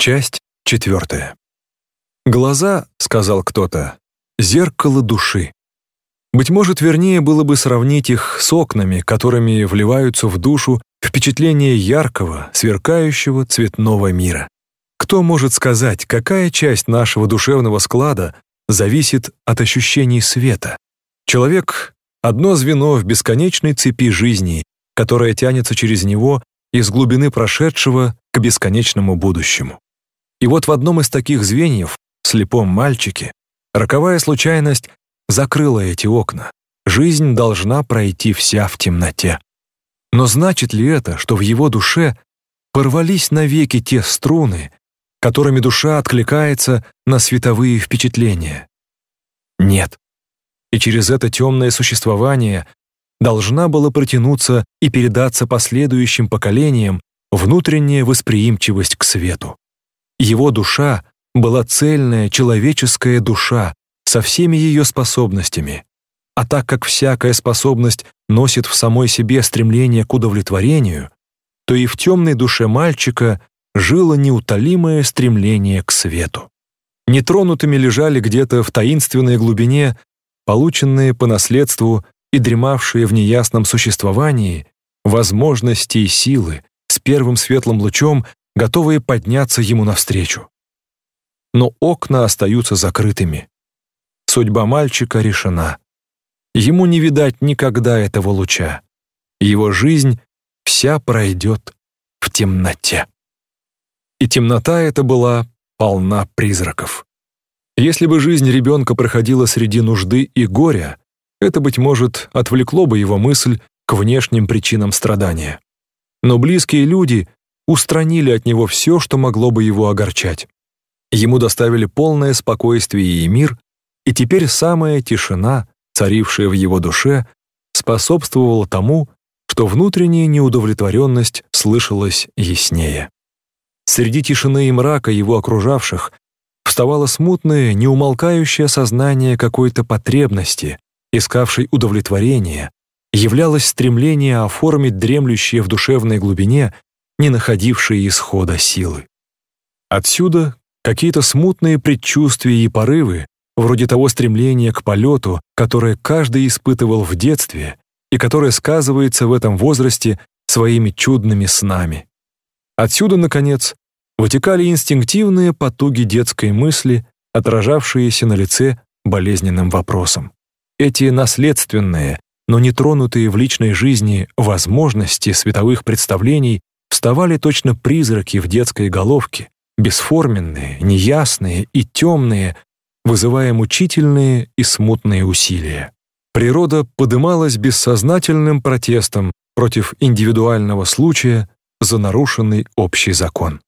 Часть четвертая. «Глаза, — сказал кто-то, — зеркало души. Быть может, вернее было бы сравнить их с окнами, которыми вливаются в душу впечатления яркого, сверкающего цветного мира. Кто может сказать, какая часть нашего душевного склада зависит от ощущений света? Человек — одно звено в бесконечной цепи жизни, которая тянется через него из глубины прошедшего к бесконечному будущему. И вот в одном из таких звеньев, слепом мальчике, роковая случайность закрыла эти окна. Жизнь должна пройти вся в темноте. Но значит ли это, что в его душе порвались навеки те струны, которыми душа откликается на световые впечатления? Нет. И через это темное существование должна была протянуться и передаться последующим поколениям внутренняя восприимчивость к свету. Его душа была цельная человеческая душа со всеми ее способностями. А так как всякая способность носит в самой себе стремление к удовлетворению, то и в темной душе мальчика жило неутолимое стремление к свету. Нетронутыми лежали где-то в таинственной глубине полученные по наследству и дремавшие в неясном существовании возможности и силы с первым светлым лучом готовые подняться ему навстречу. Но окна остаются закрытыми. Судьба мальчика решена. Ему не видать никогда этого луча. Его жизнь вся пройдет в темноте. И темнота эта была полна призраков. Если бы жизнь ребенка проходила среди нужды и горя, это, быть может, отвлекло бы его мысль к внешним причинам страдания. Но близкие люди устранили от него все, что могло бы его огорчать. Ему доставили полное спокойствие и мир, и теперь самая тишина, царившая в его душе, способствовала тому, что внутренняя неудовлетворенность слышалась яснее. Среди тишины и мрака его окружавших вставало смутное, неумолкающее сознание какой-то потребности, искавшей удовлетворения, являлось стремление оформить дремлющее в душевной глубине не находившие исхода силы. Отсюда какие-то смутные предчувствия и порывы, вроде того стремления к полету, которое каждый испытывал в детстве и которое сказывается в этом возрасте своими чудными снами. Отсюда, наконец, вытекали инстинктивные потуги детской мысли, отражавшиеся на лице болезненным вопросом. Эти наследственные, но не тронутые в личной жизни возможности световых представлений вставали точно призраки в детской головке, бесформенные, неясные и темные, вызывая мучительные и смутные усилия. Природа подымалась бессознательным протестом против индивидуального случая за нарушенный общий закон.